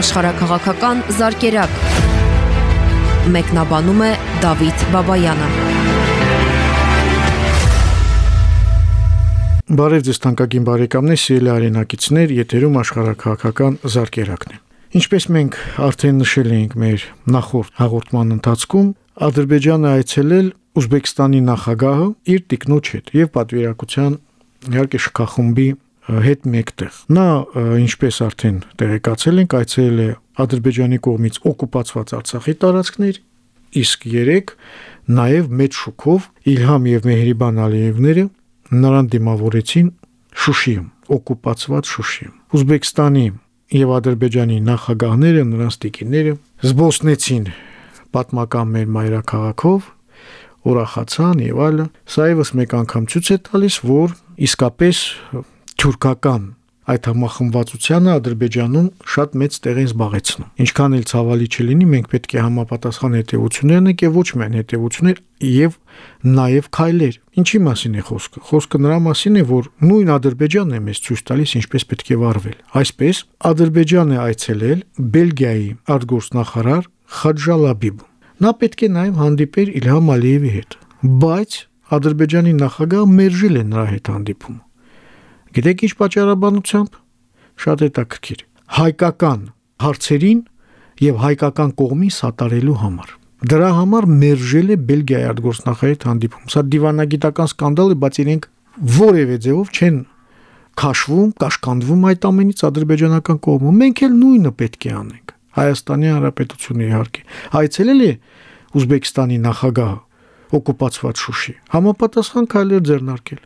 աշխարհակղական զարգերակ։ Մեկնաբանում է Դավիթ Բաբայանը։ Բարև ձեզ թանկագին բարեկամներ, սիրելի արենակիցներ, եթերում աշխարհակղական զարգերակն է։ Ինչպես մենք արդեն նշել էինք մեր նախորդ հաղորդման ընթացքում, Ադրբեջանը այցելել Ուզբեկստանի նախագահը իր տիկնոջ հետ եւ պատվիրակության իհարկե շքախումբի հետ մեկտեղ։ Նա ինչպես արդեն տեղեկացել ենք, այցելել է Ադրբեջանի կողմից օկուպացված Արցախի տարածքներ, իսկ երեք նաև մեծ շուկով Իլհամ եւ Մեհրիբան Ալիևները նրան դիմավորեցին Շուշիում, օկուպացված Շուշիում։ Ուզբեկստանի եւ Ադրբեջանի նախագահները, նրանց տիկինները զբոսնեցին պատմական մեր մայրաքաղաքով, ուրախացան եւ այլը։ Սա եւս մեկ անգամ ցույց է տալիս, որ իսկապես թուրքական այդ համախմբվածությանը Ադրբեջանում շատ մեծ տեղ են զբաղեցնում։ Ինչքան էլ ցավալի չլինի, մենք պետք է համապատասխան հետևություններ ունենք եւ ոչ միայն հետևություններ եւ նաեւ քայլեր։ Ինչի մասին է խոսքը։ Խոսքը նրա մասին է, որ նույն Ադրբեջանն է մեզ ցույց տալիս ինչպես պետք է վարվել։ Այսպես Ադրբեջանը այցելել Բելգիայի արտգործնախարար Խաջալաբիբ։ Նա պետք է նաեւ հանդիպեր Իլհամ Ալիևի հետ, բայց Ադրբեջանի նախագահը մերժել է նրա հետ հանդիպումը Գիտեք ինչ պատճառաբանությամբ։ Շատ հետաքրքիր։ Հայկական հարցերին եւ հայկական կողմի սատարելու համար։ Դրա համար մերժել է Բելգիայի արտգործնախարարի հանդիպում։ Սա դիվանագիտական սկանդալ է, բայց իրենք որևէ ձևով չեն քաշվում, կաշկանդվում այդ ամենից ադրբեջանական կողմը։ Մենք էլ նույնը պետք է անենք։ Հայաստանի Հանրապետությունը իհարկե այցելել է Ուզբեկստանի նախագահը օկուպացված Շուշի։ Համապատասխան քայլեր ձեռնարկել։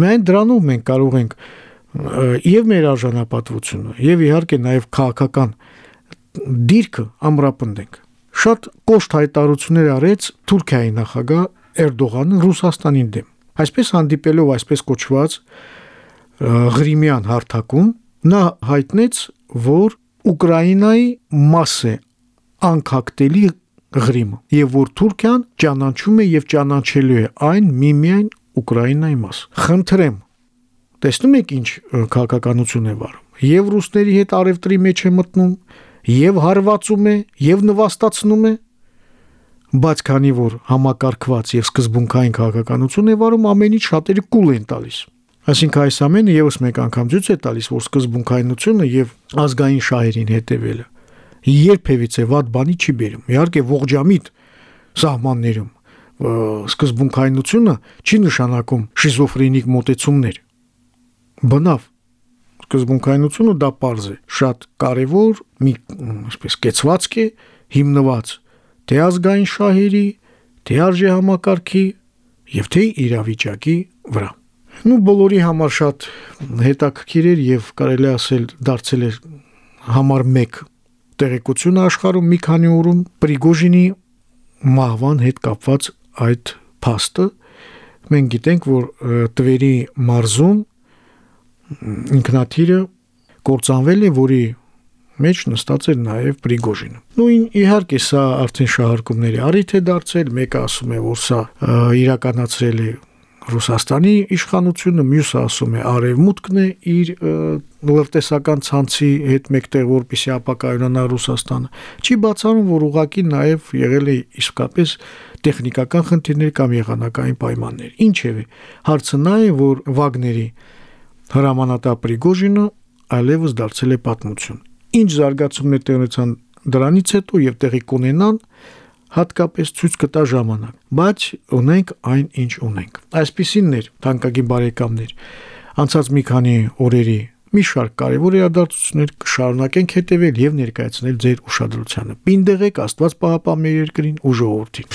Միայն դրանով մենք կարող ենք եւ մեր արժանապատվությունը եւ իհարկե նաեւ քաղաքական դիրքը ամրապնդենք։ Շատ կոշտ հայտարարություններ արեց Թուրքիայի նախագահ Էրդողանը Ռուսաստանին դեմ։ Այսպես հանդիպելով այսպես կոչված Ղրիմյան հարթակում նա հայտնեց, որ Ուկրաինայի մաս է անկակտելի Ղրիմը եւ որ Թուրքիան ճանաչում է եւ ճանաչելու է այն միմիայն Ուկրաինայի մաս։ Խնդրեմ, տեսնում եք ինչ քաղաքականություն է վարում։ Եվ ռուսների հետ արևտրի մեջ է մտնում, եւ հարվածում է, եւ նվաստացնում է, բայց քանի որ համակարգված եւ սկզբունքային քաղաքականություն է վարում, ամենից շատերը կուլ են տալիս։ Այսինքն այս ամենը եւս մեկ անգամ ցույց է տալիս, որ սկզբունքայնությունը եւ ազգային շահերին հետևելը երբևիցե վատ բանի չի բերում։ Իհարկե ողջամիտ սահմաններում սկզբունքայնությունը չի նշանակում շիզոֆրենիկ մոտեցումներ։ Բնավ սկզբունքայնությունը դա པարզ է, շատ կարևոր մի այսպես կեցվածք է հիմնված թե ազգային շահերի, թե արժե համակարգի եւ թե իրավիճակի վրա։ Ну բոլորի համար շատ հետաքրքիր էր եւ կարելի ասել դարձել էր համար 1 տեղեկությունը աշխարհում մի քանի օրում Պրիգոժինի մահվան հետ կապված այդ փաստը մենք գիտենք, որ Տվերի մարզում ինքնաթիռը կործանվել է, որի մեջ նստած էր նաև Պրիգոժինը։ Նույն իհարկե սա արդեն շահարկումների առիթ է դարձել, մեկը ասում է, որ սա իրականացրել է Ռուսաստանի իշխանությունը, մյուսը ասում է արևմուտքն է իր լրտեսական ցանցի հետ մեկտեղ որպեսի ապակայունանա Ռուսաստանը։ Չի բացառում, որ ուղղակի նաև եղել է իսկապես տեխնիկական խնդիրներ կամ եղանակային պայմաններ։ Ինչևէ, հարցը նա է, որ Վագների հրամանատար Պրիգոժինը այլևս դարձել է պատմություն։ Ինչ զարգացումներ տեղնեցան դրանից հետո եւ տեղի կունենան, հատկապես ցույց կտա ժամանակ, բայց ունենք այն, ինչ ունենք։ Այսպիսինն էր, թանկագին բարեկամներ, անցած մի քանի օրերի մի շարք կարևոր իրադարձություններ կշարունակենք հետևել եւ ներկայացնել ձեր ուշադրությանը։ Պինդեղեք Աստված պահապան մեր երկրին ու ժողովրդին։